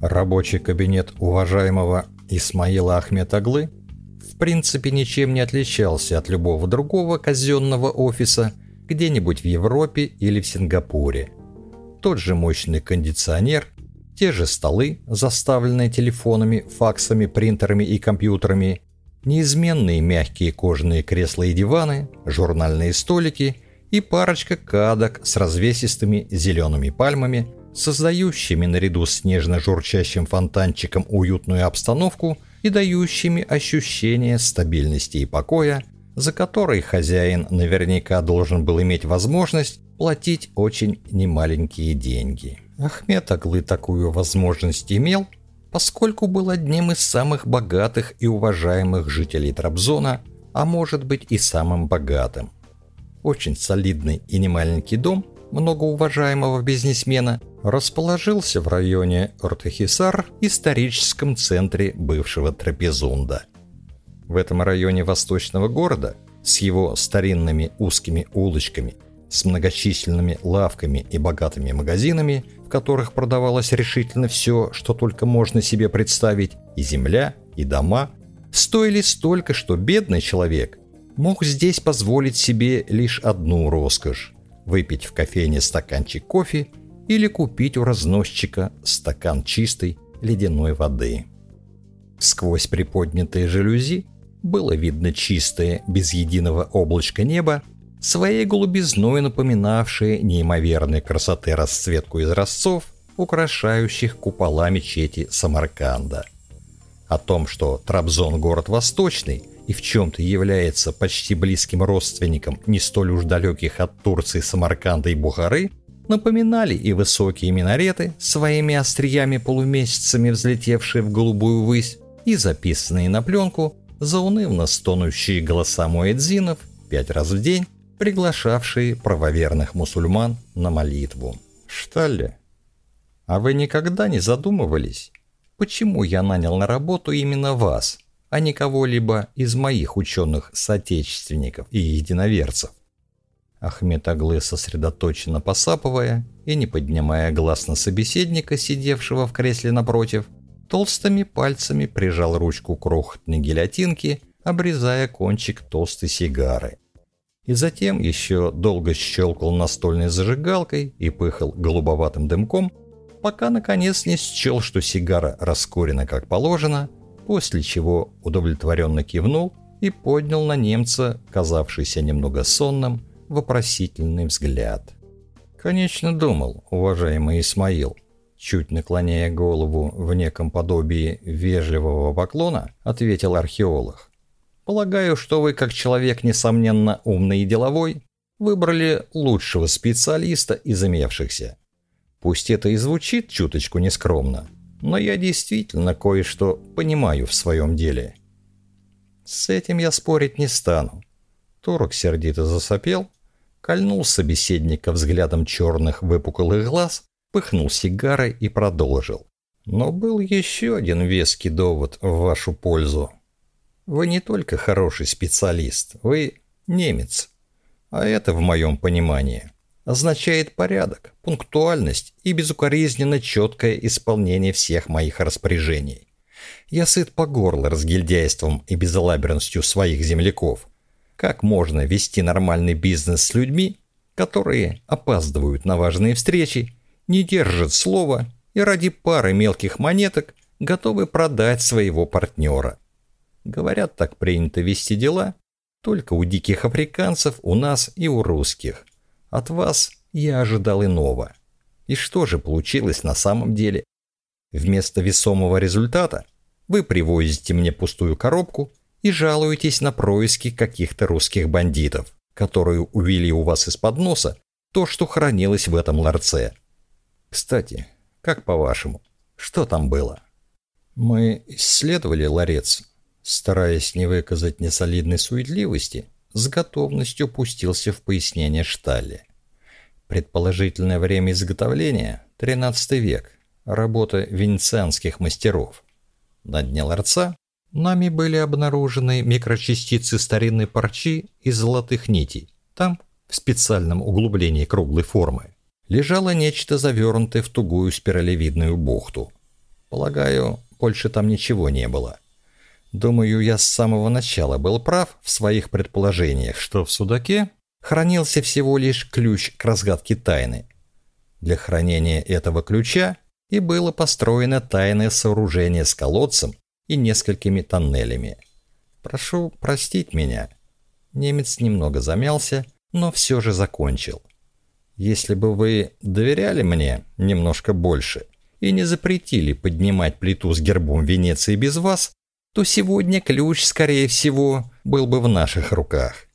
Рабочий кабинет уважаемого Исмаила Ахметаглы в принципе ничем не отличался от любого другого казенного офиса где-нибудь в Европе или в Сингапуре. Тот же мощный кондиционер, те же столы, заставленные телефонами, факсами, принтерами и компьютерами, неизменные мягкие кожаные кресла и диваны, журнальные столики и парочка кадок с развесистыми зелеными пальмами, создающими наряду с нежно-журчащим фонтанчиком уютную обстановку и дающими ощущение стабильности и покоя, за который хозяин наверняка должен был иметь возможность платить очень немаленькие деньги. Ахмед Аглы такую возможность имел, поскольку был одним из самых богатых и уважаемых жителей Трабзона, а может быть и самым богатым. Очень солидный и немаленький дом многоуважаемого бизнесмена расположился в районе Ортехисар, историческом центре бывшего Трапезунда. В этом районе восточного города, с его старинными узкими улочками, с многочисленными лавками и богатыми магазинами, в которых продавалось решительно все, что только можно себе представить, и земля, и дома, стоили столько, что бедный человек мог здесь позволить себе лишь одну роскошь – выпить в кофейне стаканчик кофе или купить у разносчика стакан чистой ледяной воды. Сквозь приподнятые жалюзи было видно чистое, без единого облачка небо, своей голубизной напоминавшее неимоверной красоты расцветку изразцов, украшающих купола мечети Самарканда. О том, что Трабзон – город восточный и в чем-то является почти близким родственником не столь уж далеких от Турции, Самарканда и Бухары, напоминали и высокие минареты, своими остриями-полумесяцами взлетевшие в голубую высь, и записанные на пленку заунывно стонущие голоса муэдзинов пять раз в день, приглашавшие правоверных мусульман на молитву. Что ли? А вы никогда не задумывались, почему я нанял на работу именно вас, а не кого-либо из моих ученых-соотечественников и единоверцев? Ахмед Аглы, сосредоточенно посапывая и не поднимая глаз на собеседника, сидевшего в кресле напротив, толстыми пальцами прижал ручку крохотной гильотинки, обрезая кончик толстой сигары. И затем еще долго щелкал настольной зажигалкой и пыхал голубоватым дымком, пока наконец не счел, что сигара раскурена как положено, после чего удовлетворенно кивнул и поднял на немца, казавшийся немного сонным, вопросительный взгляд. «Конечно думал, уважаемый Исмаил», чуть наклоняя голову в неком подобии вежливого поклона, ответил археолог. «Полагаю, что вы, как человек, несомненно, умный и деловой, выбрали лучшего специалиста из имевшихся. Пусть это и звучит чуточку нескромно, но я действительно кое-что понимаю в своем деле. С этим я спорить не стану. Турок сердито засопел, кольнул собеседника взглядом черных выпуклых глаз, пыхнул сигарой и продолжил. Но был еще один веский довод в вашу пользу. Вы не только хороший специалист, вы немец. А это, в моем понимании, означает порядок, пунктуальность и безукоризненно четкое исполнение всех моих распоряжений. Я сыт по горло разгильдяйством и безалаберностью своих земляков. Как можно вести нормальный бизнес с людьми, которые опаздывают на важные встречи, не держат слова и ради пары мелких монеток готовы продать своего партнера? Говорят, так принято вести дела только у диких африканцев, у нас и у русских. От вас я ожидал иного. И что же получилось на самом деле? Вместо весомого результата вы привозите мне пустую коробку и жалуетесь на происки каких-то русских бандитов, которые увели у вас из-под носа то, что хранилось в этом ларце. Кстати, как по-вашему, что там было? Мы исследовали ларец, стараясь не выказать несолидной суетливости, с готовностью пустился в пояснение Шталли. Предположительное время изготовления – 13 век, работа венецианских мастеров. На дне ларца Нами были обнаружены микрочастицы старинной парчи и золотых нитей. Там, в специальном углублении круглой формы, лежало нечто завернутое в тугую спиралевидную бухту. Полагаю, больше там ничего не было. Думаю, я с самого начала был прав в своих предположениях, что в судаке хранился всего лишь ключ к разгадке тайны. Для хранения этого ключа и было построено тайное сооружение с колодцем и несколькими тоннелями. Прошу простить меня. Немец немного замялся, но все же закончил. Если бы вы доверяли мне немножко больше и не запретили поднимать плиту с гербом Венеции без вас, то сегодня ключ, скорее всего, был бы в наших руках.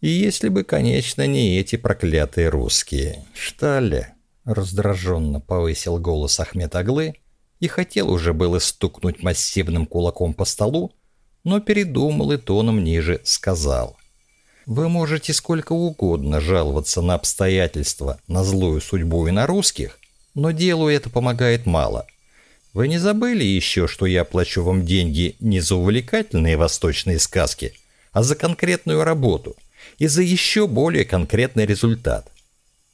И если бы, конечно, не эти проклятые русские. Шталли раздраженно повысил голос Ахмед Аглы и хотел уже было стукнуть массивным кулаком по столу, но передумал и тоном ниже сказал. «Вы можете сколько угодно жаловаться на обстоятельства, на злую судьбу и на русских, но делу это помогает мало. Вы не забыли еще, что я плачу вам деньги не за увлекательные восточные сказки, а за конкретную работу и за еще более конкретный результат?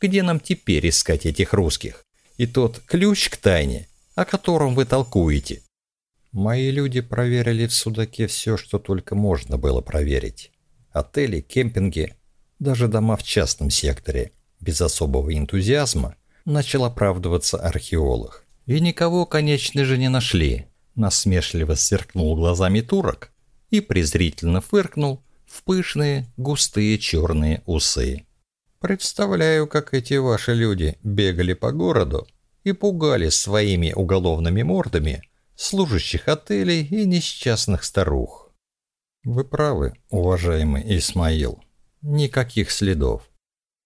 Где нам теперь искать этих русских? И тот ключ к тайне, о котором вы толкуете? Мои люди проверили в Судаке все, что только можно было проверить. Отели, кемпинги, даже дома в частном секторе. Без особого энтузиазма начал оправдываться археолог. И никого, конечно же, не нашли. Насмешливо сверкнул глазами турок и презрительно фыркнул в пышные, густые черные усы. Представляю, как эти ваши люди бегали по городу и пугали своими уголовными мордами служащих отелей и несчастных старух. Вы правы, уважаемый Исмаил. Никаких следов.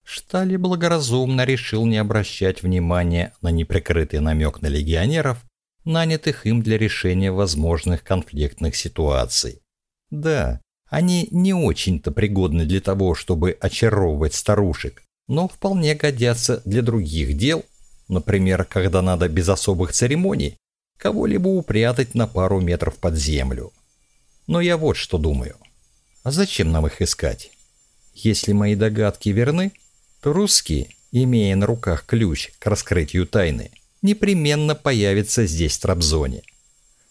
Штали благоразумно решил не обращать внимания на неприкрытый намек на легионеров, нанятых им для решения возможных конфликтных ситуаций. Да, они не очень-то пригодны для того, чтобы очаровывать старушек, но вполне годятся для других дел, например, когда надо без особых церемоний кого-либо упрятать на пару метров под землю. Но я вот что думаю. А зачем нам их искать? Если мои догадки верны, то русские, имея на руках ключ к раскрытию тайны, непременно появятся здесь в Трабзоне.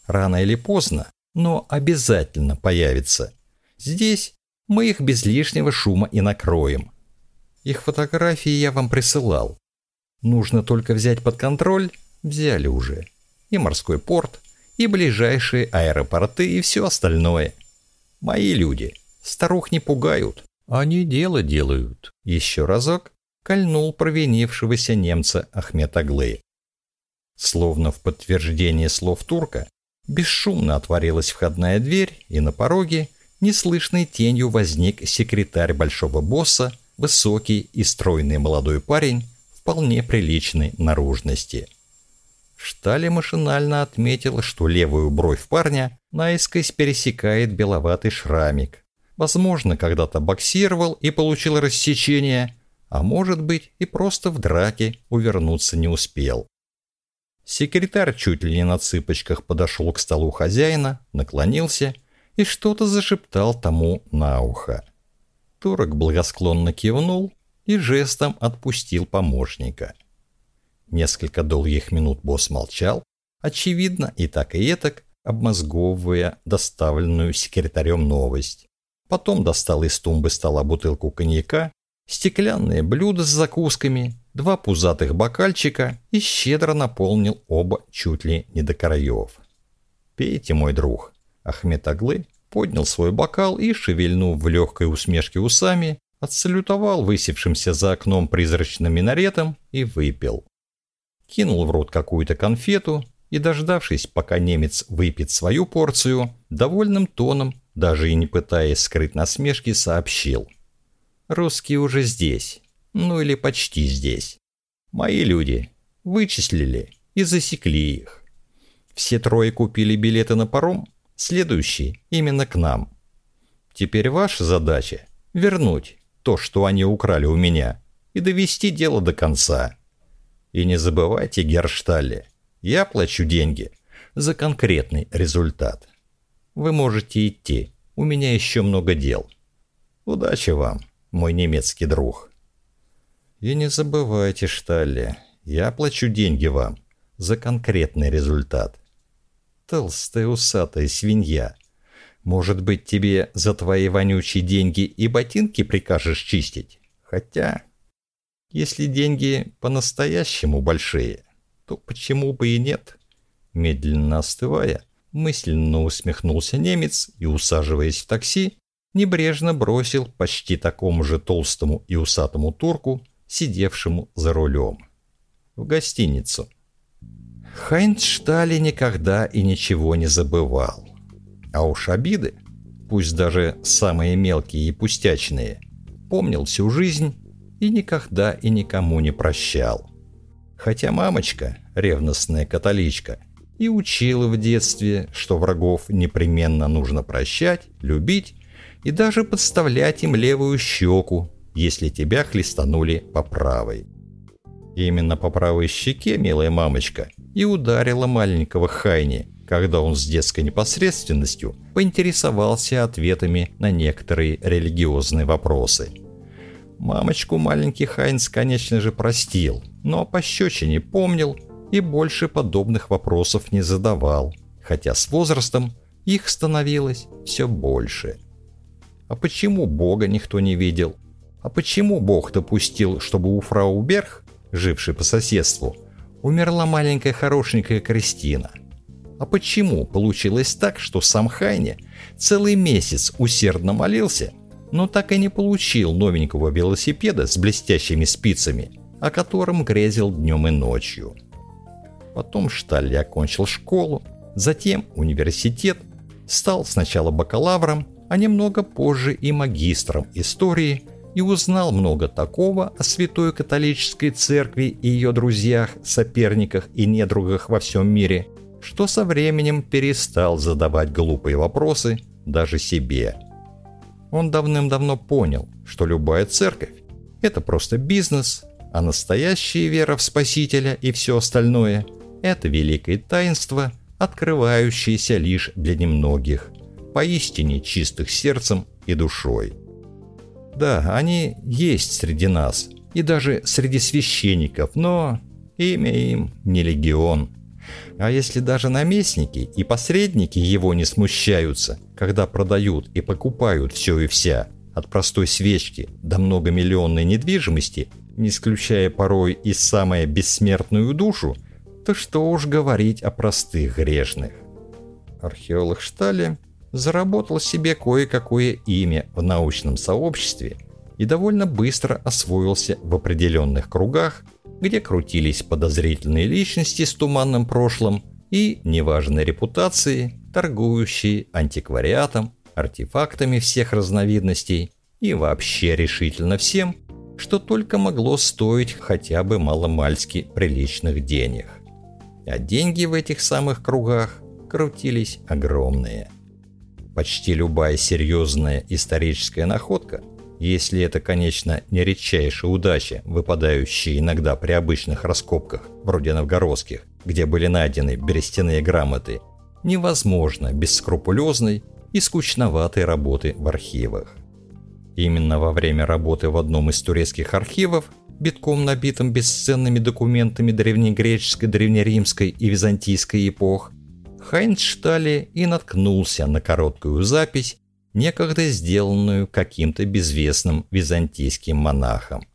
Рано или поздно, но обязательно появятся. Здесь мы их без лишнего шума и накроем. Их фотографии я вам присылал. Нужно только взять под контроль, взяли уже. И морской порт, и ближайшие аэропорты, и все остальное. Мои люди, старух не пугают, они дело делают. Еще разок кольнул провинившегося немца Ахмед Аглы. Словно в подтверждение слов турка, бесшумно отворилась входная дверь, и на пороге неслышной тенью возник секретарь большого босса, высокий и стройный молодой парень, вполне приличной наружности. Штали машинально отметил, что левую бровь парня наискось пересекает беловатый шрамик, Возможно, когда-то боксировал и получил рассечение, а может быть и просто в драке увернуться не успел. Секретарь чуть ли не на цыпочках подошел к столу хозяина, наклонился и что-то зашептал тому на ухо. Турок благосклонно кивнул и жестом отпустил помощника. Несколько долгих минут босс молчал, очевидно и так и этак, обмозговывая доставленную секретарем новость. Потом достал из тумбы стола бутылку коньяка, стеклянное блюдо с закусками, два пузатых бокальчика и щедро наполнил оба чуть ли не до краев. «Пейте, мой друг». Ахмед Аглы поднял свой бокал и, шевельнув в легкой усмешке усами, отсалютовал высевшимся за окном призрачным минаретом и выпил. Кинул в рот какую-то конфету и, дождавшись, пока немец выпьет свою порцию, довольным тоном даже и не пытаясь скрыть насмешки, сообщил. «Русские уже здесь. Ну или почти здесь. Мои люди вычислили и засекли их. Все трое купили билеты на паром, следующий именно к нам. Теперь ваша задача — вернуть то, что они украли у меня, и довести дело до конца. И не забывайте, Гершталле, я плачу деньги за конкретный результат». Вы можете идти. У меня еще много дел. Удачи вам, мой немецкий друг. И не забывайте, Шталли, я плачу деньги вам за конкретный результат. толстая усатая свинья. Может быть, тебе за твои вонючие деньги и ботинки прикажешь чистить? Хотя, если деньги по-настоящему большие, то почему бы и нет? Медленно остывая, мысленно усмехнулся немец и, усаживаясь в такси, небрежно бросил почти такому же толстому и усатому турку, сидевшему за рулем. В гостиницу. Хайнц Штали никогда и ничего не забывал. А уж обиды, пусть даже самые мелкие и пустячные, помнил всю жизнь и никогда и никому не прощал. Хотя мамочка, ревностная католичка, и учила в детстве, что врагов непременно нужно прощать, любить и даже подставлять им левую щеку, если тебя хлестанули по правой. Именно по правой щеке, милая мамочка, и ударила маленького Хайни, когда он с детской непосредственностью поинтересовался ответами на некоторые религиозные вопросы. Мамочку маленький Хайнс, конечно же, простил, но о пощечине помнил и больше подобных вопросов не задавал, хотя с возрастом их становилось все больше. А почему Бога никто не видел? А почему Бог допустил, чтобы у фрау Берг, жившей по соседству, умерла маленькая хорошенькая Кристина? А почему получилось так, что сам Хайне целый месяц усердно молился, но так и не получил новенького велосипеда с блестящими спицами, о котором грезил днем и ночью? Потом Шталли окончил школу, затем университет, стал сначала бакалавром, а немного позже и магистром истории и узнал много такого о Святой Католической Церкви и ее друзьях, соперниках и недругах во всем мире, что со временем перестал задавать глупые вопросы даже себе. Он давным-давно понял, что любая церковь – это просто бизнес, а настоящая вера в Спасителя и все остальное – это великое таинство, открывающееся лишь для немногих – поистине чистых сердцем и душой. Да, они есть среди нас, и даже среди священников, но имя им не легион. А если даже наместники и посредники его не смущаются, когда продают и покупают все и вся, от простой свечки до многомиллионной недвижимости, не исключая порой и самую бессмертную душу, то что уж говорить о простых грешных. Археолог Штале заработал себе кое-какое имя в научном сообществе и довольно быстро освоился в определенных кругах, где крутились подозрительные личности с туманным прошлым и неважной репутацией, торгующие антиквариатом, артефактами всех разновидностей и вообще решительно всем, что только могло стоить хотя бы маломальски приличных денег. А деньги в этих самых кругах крутились огромные – Почти любая серьезная историческая находка, если это, конечно, не редчайшая удача, выпадающая иногда при обычных раскопках, вроде новгородских, где были найдены берестяные грамоты, невозможно без скрупулезной и скучноватой работы в архивах. Именно во время работы в одном из турецких архивов, битком набитым бесценными документами древнегреческой, древнеримской и византийской эпох, Хайнштале и наткнулся на короткую запись, некогда сделанную каким-то безвестным византийским монахом.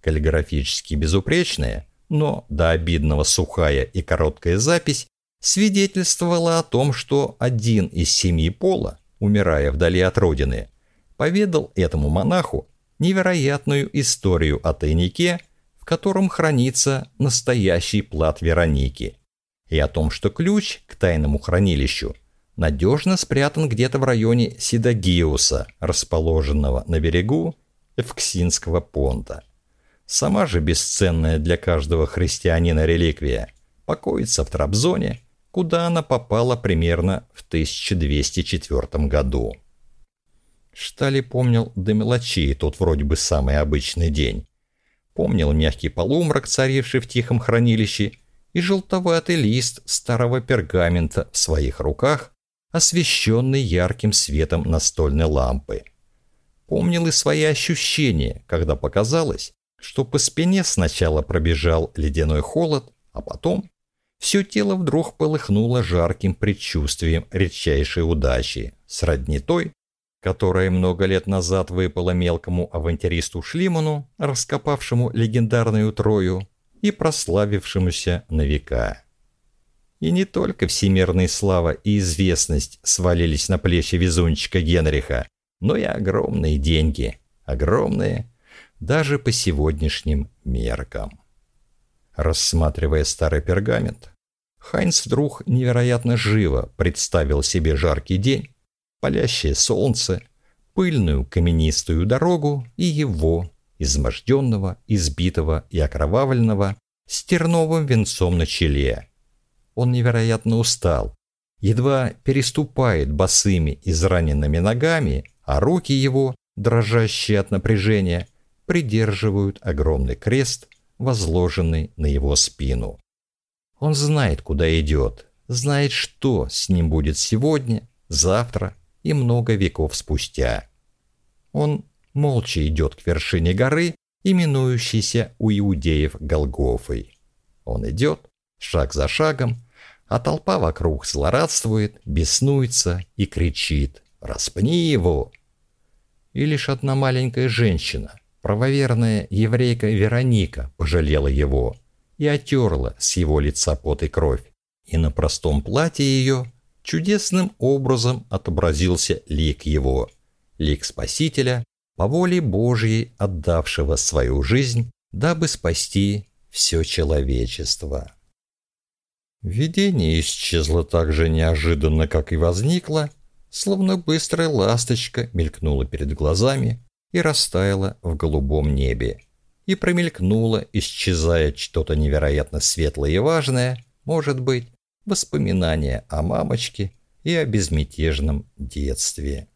Каллиграфически безупречная, но до обидного сухая и короткая запись свидетельствовала о том, что один из семьи пола, умирая вдали от родины, поведал этому монаху невероятную историю о тайнике, в котором хранится настоящий плат Вероники – и о том, что ключ к тайному хранилищу надежно спрятан где-то в районе Сидагиуса, расположенного на берегу Эвксинского понта. Сама же бесценная для каждого христианина реликвия покоится в Трабзоне, куда она попала примерно в 1204 году. Штали помнил до мелочей тот вроде бы самый обычный день. Помнил мягкий полумрак, царивший в тихом хранилище, и желтоватый лист старого пергамента в своих руках, освещенный ярким светом настольной лампы. Помнил и свои ощущения, когда показалось, что по спине сначала пробежал ледяной холод, а потом все тело вдруг полыхнуло жарким предчувствием редчайшей удачи, сродни той, которая много лет назад выпала мелкому авантюристу Шлиману, раскопавшему легендарную Трою и прославившемуся на века. И не только всемирная слава и известность свалились на плечи везунчика Генриха, но и огромные деньги, огромные даже по сегодняшним меркам. Рассматривая старый пергамент, Хайнц вдруг невероятно живо представил себе жаркий день, палящее солнце, пыльную каменистую дорогу и его, изможденного, избитого и окровавленного, с терновым венцом на челе. Он невероятно устал, едва переступает босыми израненными ногами, а руки его, дрожащие от напряжения, придерживают огромный крест, возложенный на его спину. Он знает, куда идет, знает, что с ним будет сегодня, завтра и много веков спустя. Он молча идет к вершине горы, именующейся у иудеев Голгофой. Он идет, шаг за шагом, а толпа вокруг злорадствует, беснуется и кричит «Распни его!». И лишь одна маленькая женщина, правоверная еврейка Вероника, пожалела его и отерла с его лица пот и кровь. И на простом платье ее чудесным образом отобразился лик его, лик Спасителя, по воле Божьей отдавшего свою жизнь, дабы спасти все человечество. Видение исчезло так же неожиданно, как и возникло, словно быстрая ласточка мелькнула перед глазами и растаяла в голубом небе. И промелькнуло, исчезая что-то невероятно светлое и важное, может быть, воспоминания о мамочке и о безмятежном детстве.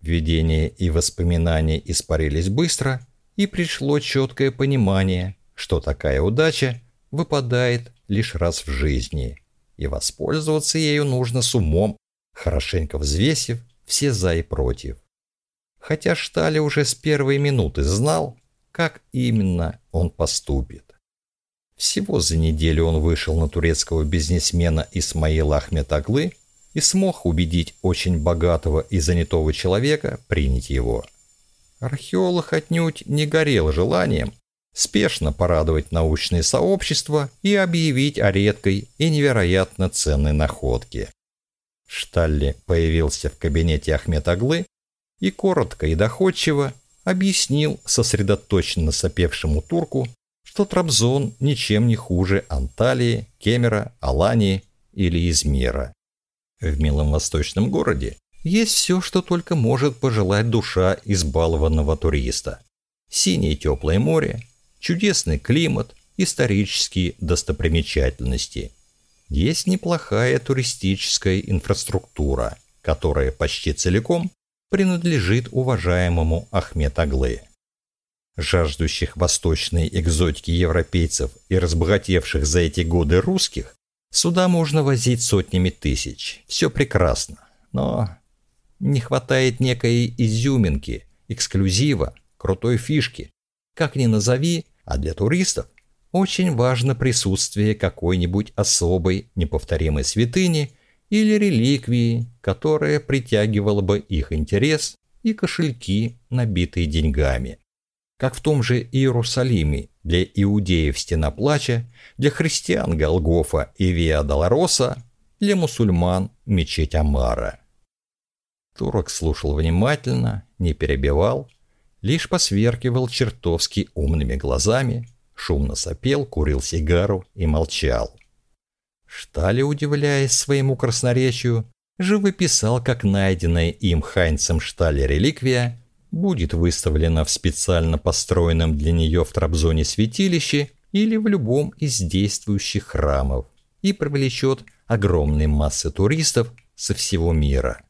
Видения и воспоминания испарились быстро, и пришло четкое понимание, что такая удача выпадает лишь раз в жизни, и воспользоваться ею нужно с умом, хорошенько взвесив все за и против. Хотя Штали уже с первой минуты знал, как именно он поступит. Всего за неделю он вышел на турецкого бизнесмена Исмаила Ахметаглы и смог убедить очень богатого и занятого человека принять его. Археолог отнюдь не горел желанием спешно порадовать научное сообщество и объявить о редкой и невероятно ценной находке. Шталли появился в кабинете Ахметаглы и коротко и доходчиво объяснил сосредоточенно сопевшему турку, что Трабзон ничем не хуже Анталии, Кемера, Алании или Измира. В милом восточном городе есть все, что только может пожелать душа избалованного туриста. Синее теплое море, чудесный климат, исторические достопримечательности. Есть неплохая туристическая инфраструктура, которая почти целиком принадлежит уважаемому Ахмед Аглы жаждущих восточной экзотики европейцев и разбогатевших за эти годы русских, сюда можно возить сотнями тысяч. Все прекрасно, но не хватает некой изюминки, эксклюзива, крутой фишки. Как ни назови, а для туристов очень важно присутствие какой-нибудь особой неповторимой святыни или реликвии, которая притягивала бы их интерес и кошельки, набитые деньгами как в том же Иерусалиме для иудеев стена плача, для христиан Голгофа и Виа Долороса, для мусульман мечеть Амара. Турок слушал внимательно, не перебивал, лишь посверкивал чертовски умными глазами, шумно сопел, курил сигару и молчал. Штали, удивляясь своему красноречию, живописал, как найденная им Хайнцем Штале реликвия будет выставлена в специально построенном для нее в Трабзоне святилище или в любом из действующих храмов и привлечет огромные массы туристов со всего мира.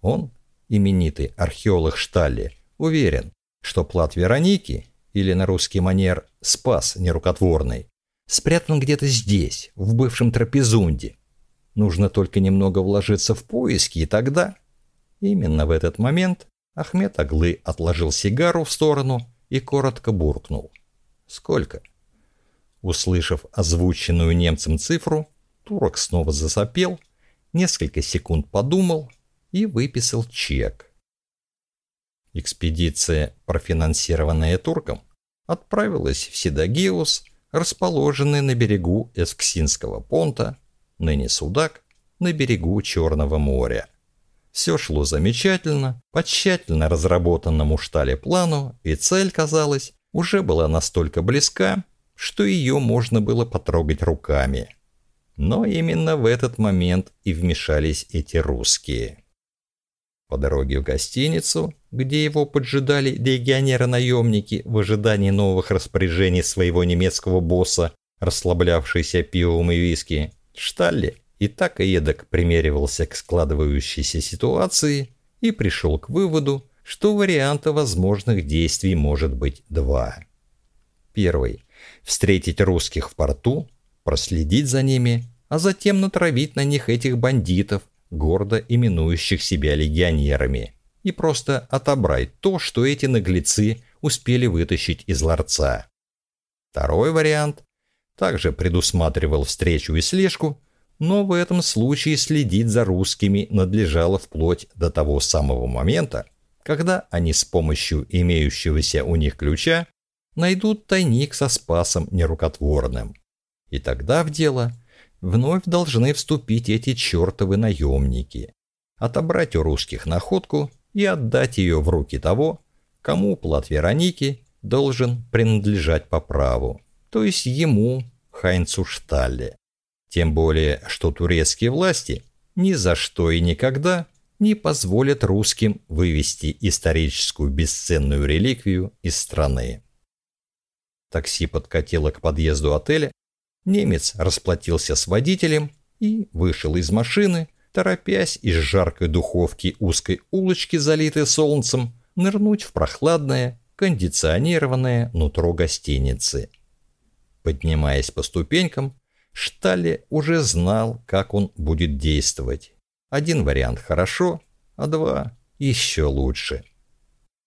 Он, именитый археолог Шталли, уверен, что плат Вероники, или на русский манер «спас нерукотворный», спрятан где-то здесь, в бывшем трапезунде. Нужно только немного вложиться в поиски, и тогда... Именно в этот момент Ахмед Аглы отложил сигару в сторону и коротко буркнул. «Сколько?» Услышав озвученную немцем цифру, Турок снова засопел, несколько секунд подумал и выписал чек. Экспедиция, профинансированная турком, отправилась в Седагеус, расположенный на берегу Эсксинского понта, ныне Судак, на берегу Черного моря. Все шло замечательно, по тщательно разработанному штале плану, и цель, казалось, уже была настолько близка, что ее можно было потрогать руками. Но именно в этот момент и вмешались эти русские. По дороге в гостиницу, где его поджидали легионеры-наемники в ожидании новых распоряжений своего немецкого босса, расслаблявшийся пивом и виски, Шталли и так и примеривался к складывающейся ситуации и пришел к выводу, что варианта возможных действий может быть два. Первый – встретить русских в порту, проследить за ними, а затем натравить на них этих бандитов, гордо именующих себя легионерами, и просто отобрать то, что эти наглецы успели вытащить из ларца. Второй вариант также предусматривал встречу и слежку, но в этом случае следить за русскими надлежало вплоть до того самого момента, когда они с помощью имеющегося у них ключа найдут тайник со спасом нерукотворным. И тогда в дело вновь должны вступить эти чертовы наемники, отобрать у русских находку и отдать ее в руки того, кому плат Вероники должен принадлежать по праву, то есть ему, Хайнцу Шталле. Тем более, что турецкие власти ни за что и никогда не позволят русским вывести историческую бесценную реликвию из страны. Такси подкатило к подъезду отеля, немец расплатился с водителем и вышел из машины, торопясь из жаркой духовки узкой улочки, залитой солнцем, нырнуть в прохладное, кондиционированное нутро гостиницы. Поднимаясь по ступенькам, Шталли уже знал, как он будет действовать. Один вариант хорошо, а два еще лучше.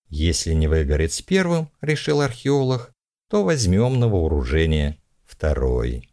Если не выгорит с первым, решил археолог, то возьмем на вооружение второй.